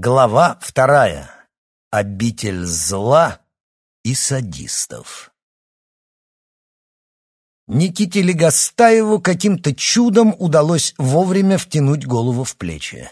Глава вторая. Обитель зла и садистов. Никите Легостаеву каким-то чудом удалось вовремя втянуть голову в плечи.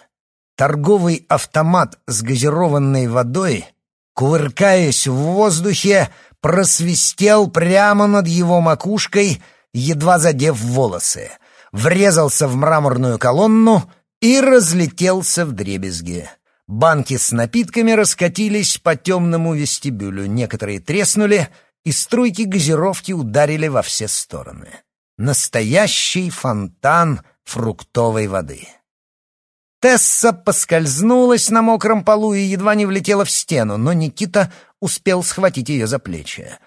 Торговый автомат с газированной водой, кувыркаясь в воздухе, просвистел прямо над его макушкой, едва задев волосы, врезался в мраморную колонну и разлетелся в дребезги. Банки с напитками раскатились по темному вестибюлю, некоторые треснули, и струйки газировки ударили во все стороны. Настоящий фонтан фруктовой воды. Тесса поскользнулась на мокром полу и едва не влетела в стену, но Никита успел схватить ее за плечи.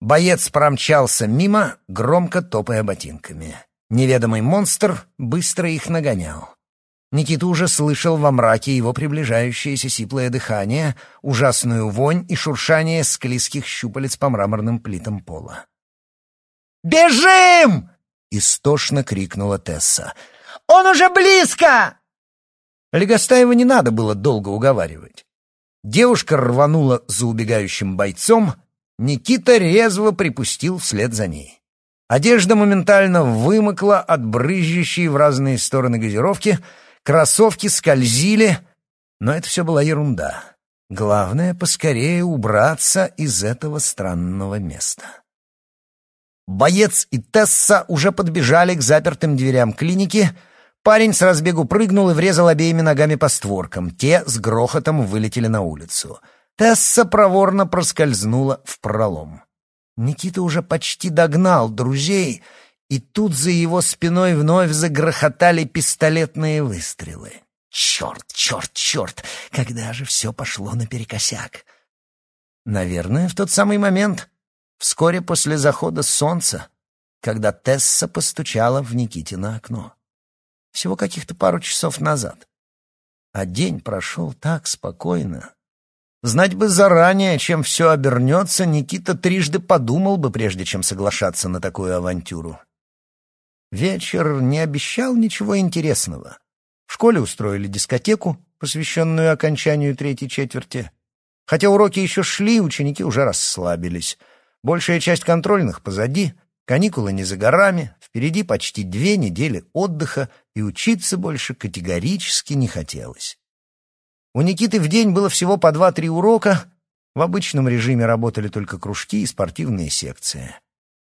Боец промчался мимо, громко топая ботинками. Неведомый монстр быстро их нагонял. Никита уже слышал во мраке его приближающееся сиплое дыхание, ужасную вонь и шуршание склизких щупалец по мраморным плитам пола. «Бежим!» — истошно крикнула Тесса. «Он уже близко!» Легостаева не надо было долго уговаривать. Девушка рванула за убегающим бойцом, Никита резво припустил вслед за ней. Одежда моментально вымокла от брызжущей в разные стороны газировки — Кроссовки скользили, но это все была ерунда. Главное — поскорее убраться из этого странного места. Боец и Тесса уже подбежали к запертым дверям клиники. Парень с разбегу прыгнул и врезал обеими ногами по створкам. Те с грохотом вылетели на улицу. Тесса проворно проскользнула в пролом. Никита уже почти догнал друзей — и тут за его спиной вновь загрохотали пистолетные выстрелы. Черт, черт, черт! Когда же все пошло наперекосяк? Наверное, в тот самый момент, вскоре после захода солнца, когда Тесса постучала в Никитино окно. Всего каких-то пару часов назад. А день прошел так спокойно. Знать бы заранее, чем все обернется, Никита трижды подумал бы, прежде чем соглашаться на такую авантюру. Вечер не обещал ничего интересного. В школе устроили дискотеку, посвященную окончанию третьей четверти. Хотя уроки еще шли, ученики уже расслабились. Большая часть контрольных позади, каникулы не за горами, впереди почти две недели отдыха, и учиться больше категорически не хотелось. У Никиты в день было всего по два-три урока, в обычном режиме работали только кружки и спортивные секции.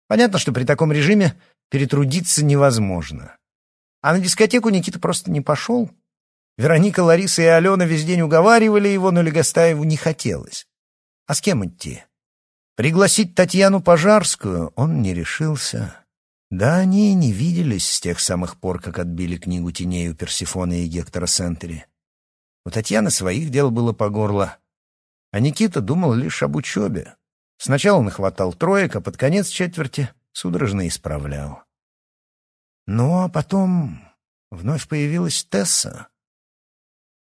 Понятно, что при таком режиме перетрудиться невозможно. А на дискотеку Никита просто не пошел. Вероника, Лариса и Алена весь день уговаривали его, но Легостаеву не хотелось. А с кем идти? Пригласить Татьяну Пожарскую он не решился. Да они и не виделись с тех самых пор, как отбили книгу теней у Персифона и Гектора Сентери. У Татьяны своих дел было по горло, а Никита думал лишь об учебе. Сначала он хватал троек, а под конец четверти судорожно исправлял. Ну, а потом вновь появилась Тесса.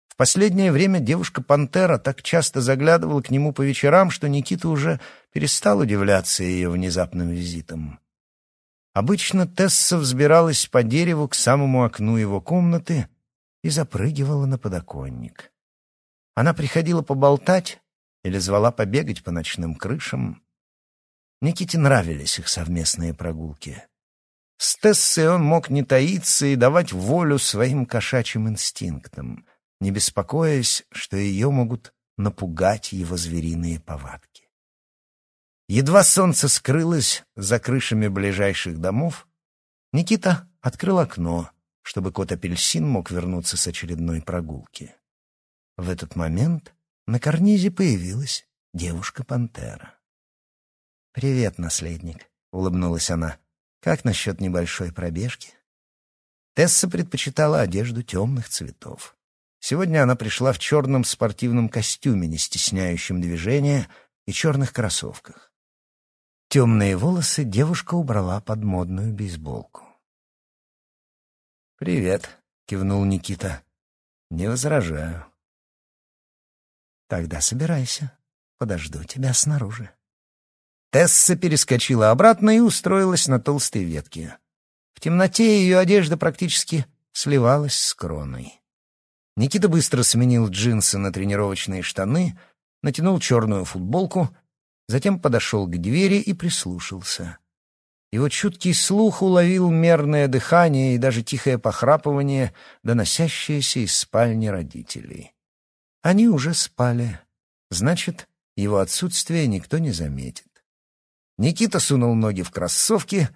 В последнее время девушка-пантера так часто заглядывала к нему по вечерам, что Никита уже перестал удивляться ее внезапным визитом. Обычно Тесса взбиралась по дереву к самому окну его комнаты и запрыгивала на подоконник. Она приходила поболтать или звала побегать по ночным крышам, Никите нравились их совместные прогулки. С Тессой он мог не таиться и давать волю своим кошачьим инстинктам, не беспокоясь, что ее могут напугать его звериные повадки. Едва солнце скрылось за крышами ближайших домов, Никита открыл окно, чтобы кот-апельсин мог вернуться с очередной прогулки. В этот момент на карнизе появилась девушка-пантера. «Привет, наследник», — улыбнулась она. «Как насчет небольшой пробежки?» Тесса предпочитала одежду темных цветов. Сегодня она пришла в черном спортивном костюме, не стесняющем движения, и черных кроссовках. Темные волосы девушка убрала под модную бейсболку. «Привет», — кивнул Никита. «Не возражаю». «Тогда собирайся. Подожду тебя снаружи». Тесса перескочила обратно и устроилась на толстой ветке. В темноте ее одежда практически сливалась с кроной. Никита быстро сменил джинсы на тренировочные штаны, натянул черную футболку, затем подошел к двери и прислушался. Его чуткий слух уловил мерное дыхание и даже тихое похрапывание, доносящееся из спальни родителей. Они уже спали. Значит, его отсутствие никто не заметит. Никита сунул ноги в кроссовки,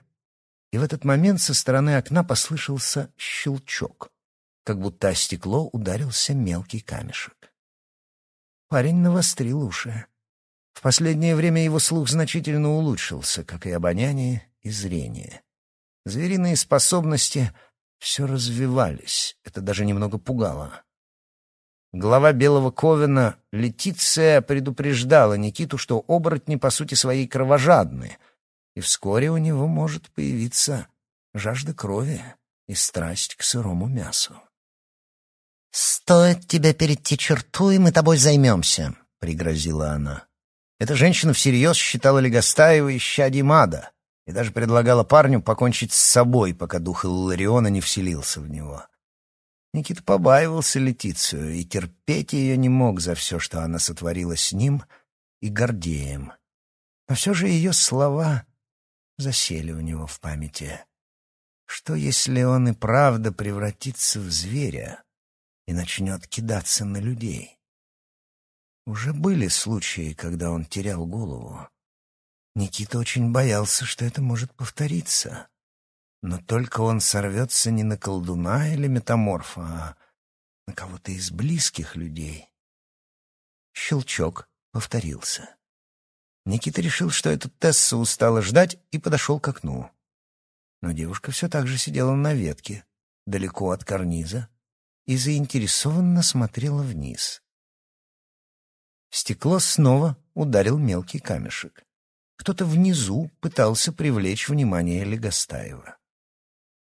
и в этот момент со стороны окна послышался щелчок как будто о стекло ударился мелкий камешек. Парень навострил уши. В последнее время его слух значительно улучшился, как и обоняние и зрение. Звериные способности все развивались, это даже немного пугало. Глава Белого Ковена Летиция предупреждала Никиту, что оборотни по сути своей кровожадны, и вскоре у него может появиться жажда крови и страсть к сырому мясу. «Стоит тебе перейти черту, и мы тобой займемся», — пригрозила она. Эта женщина всерьез считала Легостаева исчадьем ада и даже предлагала парню покончить с собой, пока дух Иллариона не вселился в него. Никита побаивался Летицию и терпеть ее не мог за все, что она сотворила с ним и Гордеем. Но все же ее слова засели у него в памяти. Что, если он и правда превратится в зверя? и начнет кидаться на людей. Уже были случаи, когда он терял голову. Никита очень боялся, что это может повториться. Но только он сорвется не на колдуна или метаморфа, а на кого-то из близких людей. Щелчок повторился. Никита решил, что эта Тесса устала ждать, и подошел к окну. Но девушка все так же сидела на ветке, далеко от карниза, и заинтересованно смотрела вниз. В стекло снова ударил мелкий камешек. Кто-то внизу пытался привлечь внимание Легостаева.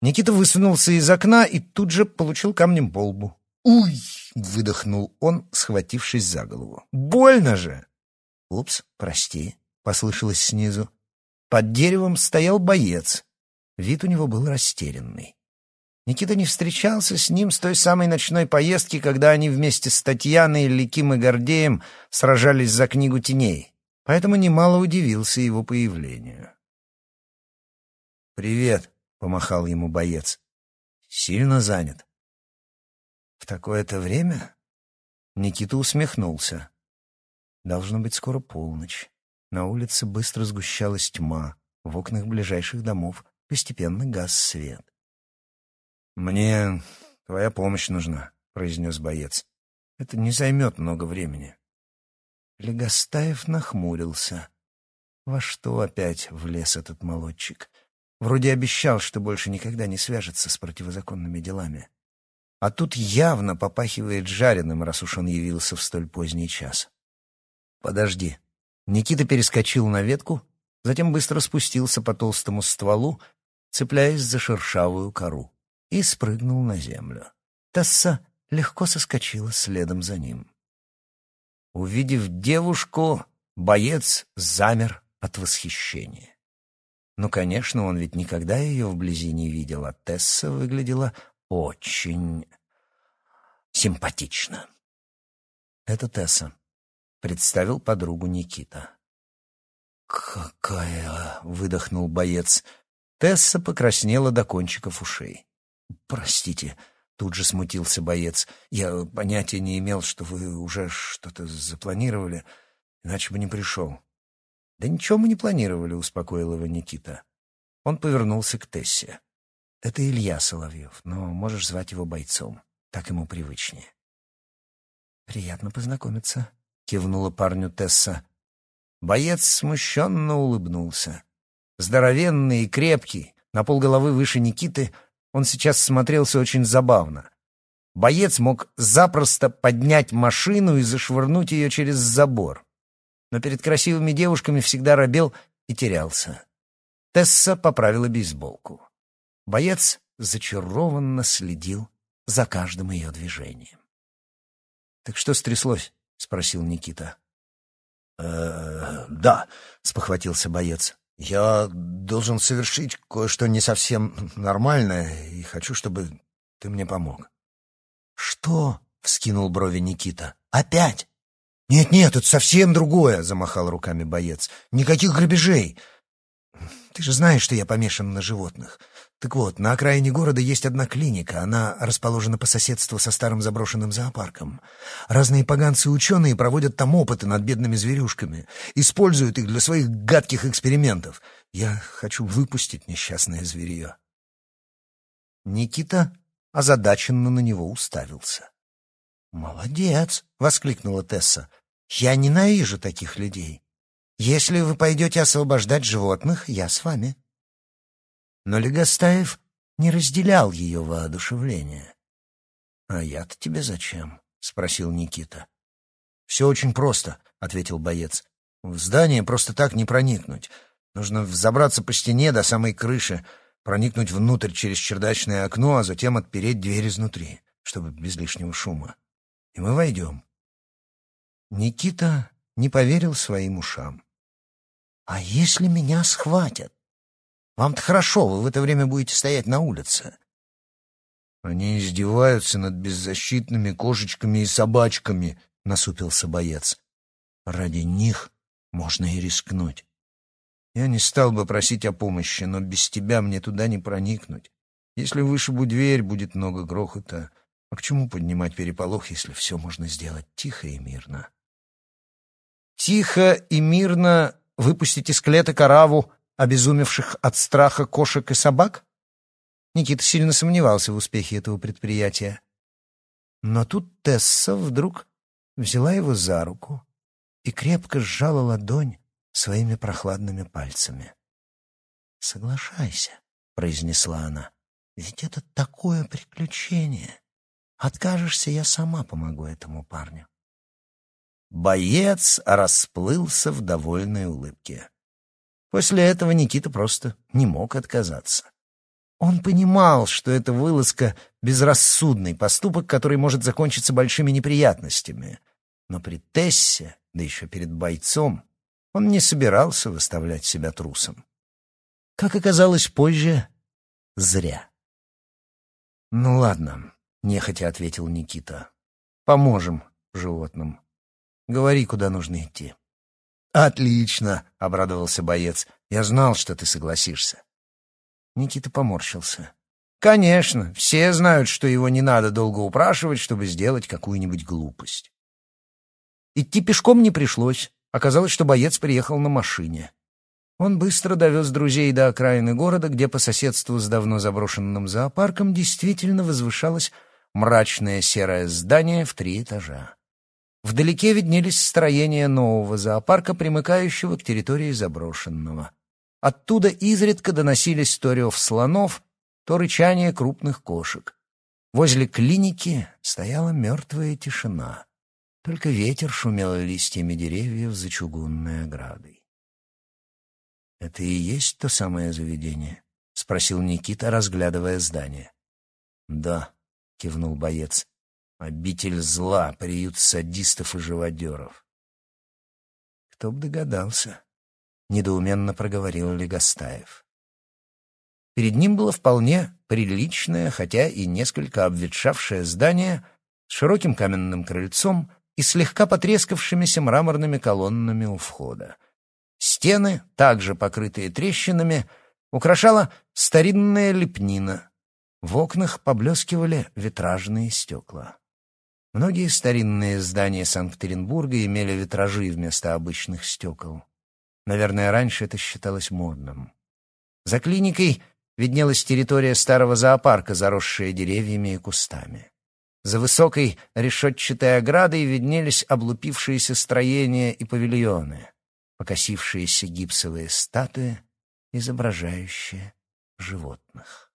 Никита высунулся из окна и тут же получил камнем по лбу. «Уй!» — выдохнул он, схватившись за голову. «Больно же!» «Упс, прости», — послышалось снизу. Под деревом стоял боец. Вид у него был растерянный. Никита не встречался с ним с той самой ночной поездки, когда они вместе с Татьяной, Ликим и Гордеем сражались за книгу теней, поэтому немало удивился его появлению. «Привет», — помахал ему боец. «Сильно занят». «В такое-то время?» Никита усмехнулся. «Должно быть скоро полночь. На улице быстро сгущалась тьма, в окнах ближайших домов постепенно гас свет. «Мне твоя помощь нужна», — произнес боец. «Это не займет много времени». Легостаев нахмурился. Во что опять влез этот молодчик? Вроде обещал, что больше никогда не свяжется с противозаконными делами. А тут явно попахивает жареным, раз уж он явился в столь поздний час. «Подожди». Никита перескочил на ветку, затем быстро спустился по толстому стволу, цепляясь за шершавую кору и спрыгнул на землю. Тесса легко соскочила следом за ним. Увидев девушку, боец замер от восхищения. Ну, конечно, он ведь никогда ее вблизи не видел, а Тесса выглядела очень симпатично. «Это Тесса», — представил подругу Никита. «Какая!» — выдохнул боец. Тесса покраснела до кончиков ушей. «Простите», — тут же смутился боец. «Я понятия не имел, что вы уже что-то запланировали, иначе бы не пришел». «Да ничего мы не планировали», — успокоил его Никита. Он повернулся к Тессе. «Это Илья Соловьев, но можешь звать его бойцом. Так ему привычнее». «Приятно познакомиться», — кивнула парню Тесса. Боец смущенно улыбнулся. Здоровенный и крепкий, на полголовы выше Никиты, он сейчас смотрелся очень забавно. Боец мог запросто поднять машину и зашвырнуть ее через забор. Но перед красивыми девушками всегда робел и терялся. Тесса поправила бейсболку. Боец зачарованно следил за каждым ее движением. «Так что стряслось?» — спросил Никита. «Э, «Да», — спохватился боец. Я должен совершить кое-что не совсем нормальное, и хочу, чтобы ты мне помог. Что? — вскинул брови Никита. «Опять?» «Нет-нет, это совсем другое», — замахал руками боец. «Никаких грабежей. Ты же знаешь, что я помешан на животных. Так вот, на окраине города есть одна клиника. Она расположена по соседству со старым заброшенным зоопарком. Разные поганцы-ученые проводят там опыты над бедными зверюшками, используют их для своих гадких экспериментов. Я хочу выпустить несчастное зверье. Никита озадаченно на него уставился. «Молодец!» — воскликнула Тесса. «Я ненавижу таких людей. Если вы пойдете освобождать животных, я с вами». Но Легостаев не разделял ее воодушевление. «А я-то тебе зачем?» — спросил Никита. «Все очень просто», — ответил боец. «В здание просто так не проникнуть. Нужно взобраться по стене до самой крыши, проникнуть внутрь через чердачное окно, а затем отпереть дверь изнутри, чтобы без лишнего шума. И мы войдем». Никита не поверил своим ушам. «А если меня схватят? Вам-то хорошо, вы в это время будете стоять на улице». «Они издеваются над беззащитными кошечками и собачками», — насупился боец. «Ради них можно и рискнуть. Я не стал бы просить о помощи, но без тебя мне туда не проникнуть. Если вышибу дверь, будет много грохота. А к чему поднимать переполох, если все можно сделать тихо и мирно?» Тихо и мирно выпустить из клеток ораву обезумевших от страха кошек и собак? Никита сильно сомневался в успехе этого предприятия. Но тут Тесса вдруг взяла его за руку и крепко сжала ладонь своими прохладными пальцами. «Соглашайся», — произнесла она, — «ведь это такое приключение. Откажешься, я сама помогу этому парню». Боец расплылся в довольной улыбке. После этого Никита просто не мог отказаться. Он понимал, что это вылазка — безрассудный поступок, который может закончиться большими неприятностями. Но при Тессе, да еще перед бойцом, он не собирался выставлять себя трусом. Как оказалось позже, зря. «Ну ладно», — нехотя ответил Никита. «Поможем животным». Говори, куда нужно идти». «Отлично!» — обрадовался боец. «Я знал, что ты согласишься». Никита поморщился. «Конечно, все знают, что его не надо долго упрашивать, чтобы сделать какую-нибудь глупость». Идти пешком не пришлось. Оказалось, что боец приехал на машине. Он быстро довез друзей до окраины города, где по соседству с давно заброшенным зоопарком действительно возвышалось мрачное серое здание в три этажа. Вдалеке виднелись строения нового зоопарка, примыкающего к территории заброшенного. Оттуда изредка доносились то рев слонов, то рычание крупных кошек. Возле клиники стояла мертвая тишина. Только ветер шумел листьями деревьев за чугунной оградой. «Это и есть то самое заведение?» — спросил Никита, разглядывая здание. «Да», — кивнул боец. Обитель зла, приют садистов и живодеров. Кто б догадался, недоуменно проговорил Легостаев. Перед ним было вполне приличное, хотя и несколько обветшавшее здание с широким каменным крыльцом и слегка потрескавшимися мраморными колоннами у входа. Стены, также покрытые трещинами, украшала старинная лепнина. В окнах поблескивали витражные стекла. Многие старинные здания Санкт-Петербурга имели витражи вместо обычных стекол. Наверное, раньше это считалось модным. За клиникой виднелась территория старого зоопарка, заросшая деревьями и кустами. За высокой решетчатой оградой виднелись облупившиеся строения и павильоны, покосившиеся гипсовые статуи, изображающие животных.